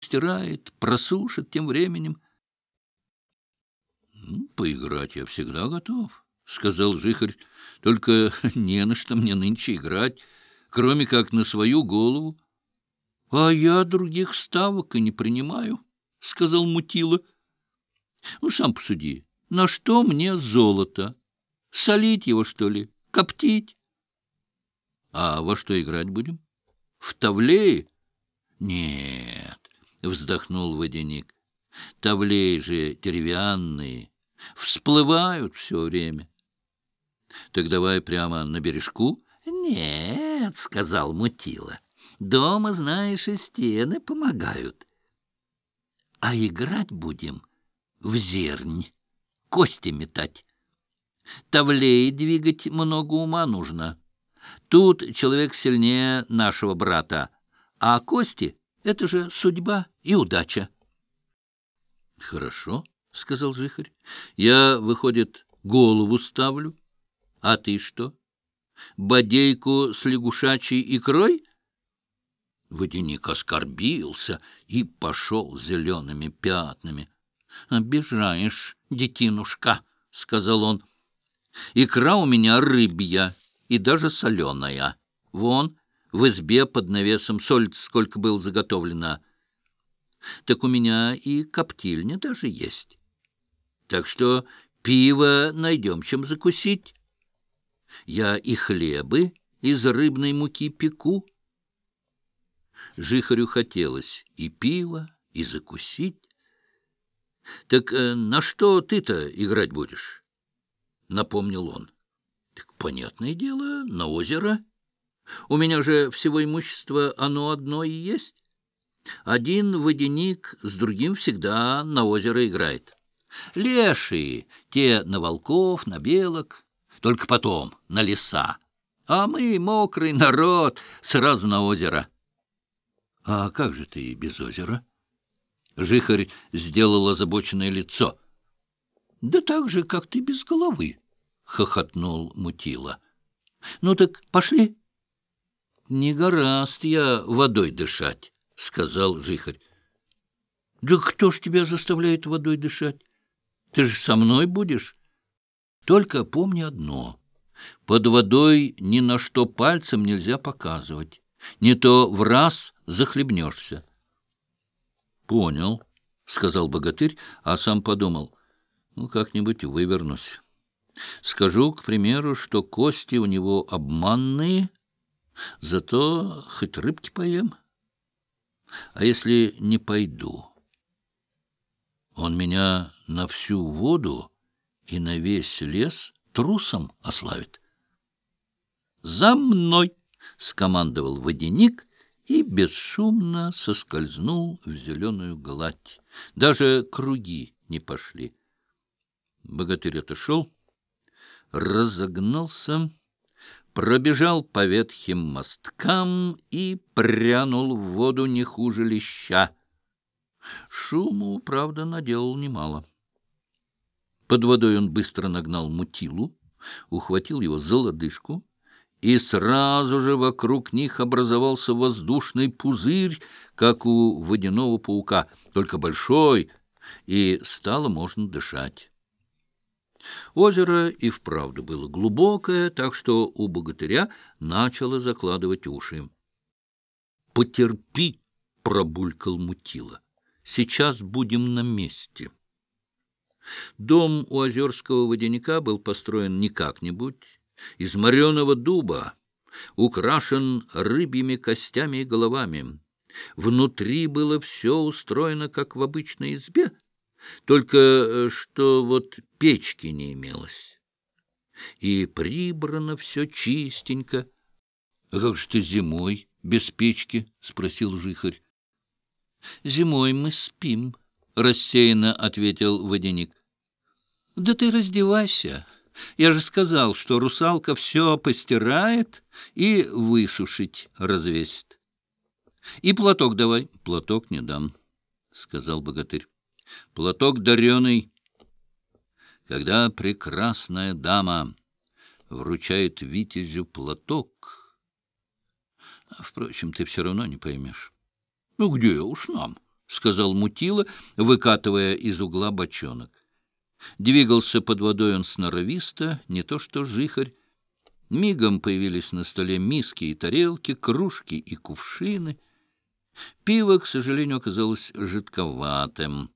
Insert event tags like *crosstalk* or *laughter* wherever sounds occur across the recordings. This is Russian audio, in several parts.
стирает, просушит тем временем. «Ну, — Поиграть я всегда готов, — сказал Жихарь. — Только *laughs* не на что мне нынче играть, кроме как на свою голову. — А я других ставок и не принимаю, — сказал Мутила. — Ну, сам посуди, на что мне золото? Солить его, что ли? Коптить? — А во что играть будем? — В тавлее? — Нет, — вздохнул водяник. — Тавлей же деревянные, всплывают все время. — Так давай прямо на бережку? — Нет, — сказал Мутила. — Дома, знаешь, и стены помогают. — А играть будем в зернь, кости метать. Тавлей двигать много ума нужно. Тут человек сильнее нашего брата, а кости — это же судьба и удача. — Хорошо, — сказал Жихарь. — Я, выходит, голову ставлю. А ты что? Бодейку с лягушачьей икрой? Водяник оскорбился и пошел зелеными пятнами. — Обижаешь, детинушка, — сказал он. — Икра у меня рыбья и даже соленая. Вон, в избе под навесом соль сколько было заготовлено. Так у меня и коптильня даже есть. Так что пиво найдем чем закусить. Я и хлебы из рыбной муки пеку. Жихарю хотелось и пиво, и закусить. — Так э, на что ты-то играть будешь? — напомнил он. — Так, понятное дело, на озеро. У меня же всего имущество оно одно и есть. Один водяник с другим всегда на озеро играет. Лешие, те на волков, на белок, только потом на леса. А мы, мокрый народ, сразу на озеро. — А как же ты без озера? Жихарь сделал озабоченное лицо. — Да так же, как ты без головы, — хохотнул Мутила. — Ну так пошли. — Не гораст я водой дышать, — сказал Жихарь. — Да кто ж тебя заставляет водой дышать? Ты же со мной будешь. Только помни одно. Под водой ни на что пальцем нельзя показывать. Не то в раз захлебнешься. — Понял, — сказал богатырь, а сам подумал. Ну, как-нибудь вывернусь. Скажу, к примеру, что кости у него обманные, зато хоть рыбки поем. А если не пойду? Он меня на всю воду и на весь лес трусом ославит. «За мной!» — скомандовал водяник и бесшумно соскользнул в зеленую гладь. Даже круги не пошли. Богатырь отошел, разогнался, пробежал по ветхим мосткам и прянул в воду не хуже леща. Шуму, правда, наделал немало. Под водой он быстро нагнал мутилу, ухватил его за лодыжку, и сразу же вокруг них образовался воздушный пузырь, как у водяного паука, только большой, и стало можно дышать. Озеро и вправду было глубокое, так что у богатыря начало закладывать уши. — Потерпи, — пробулькал мутила. — Сейчас будем на месте. Дом у озерского водяника был построен не как-нибудь, из мореного дуба, украшен рыбьими костями и головами. Внутри было все устроено, как в обычной избе, только э, что вот печки не имелось. И прибрано все чистенько. — А как же ты зимой без печки? — спросил жихарь. — Зимой мы спим, — рассеянно ответил водяник. — Да ты раздевайся. Я же сказал, что русалка все постирает и высушить развесит. — И платок давай. — Платок не дам, — сказал богатырь. — Платок дареный. Когда прекрасная дама вручает витязю платок... Впрочем, ты все равно не поймешь. — Ну где уж нам? — сказал Мутила, выкатывая из угла бочонок. Двигался под водой он сноровисто, не то что жихарь. Мигом появились на столе миски и тарелки, кружки и кувшины. Пиво, к сожалению, оказалось жидковатым.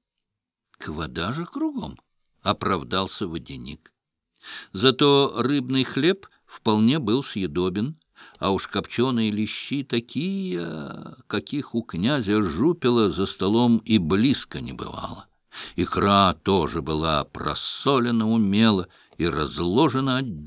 Вода же кругом, — оправдался водяник. Зато рыбный хлеб вполне был съедобен, а уж копченые лещи такие, каких у князя Жупила за столом и близко не бывало. Икра тоже была просолена умело и разложена отдельно.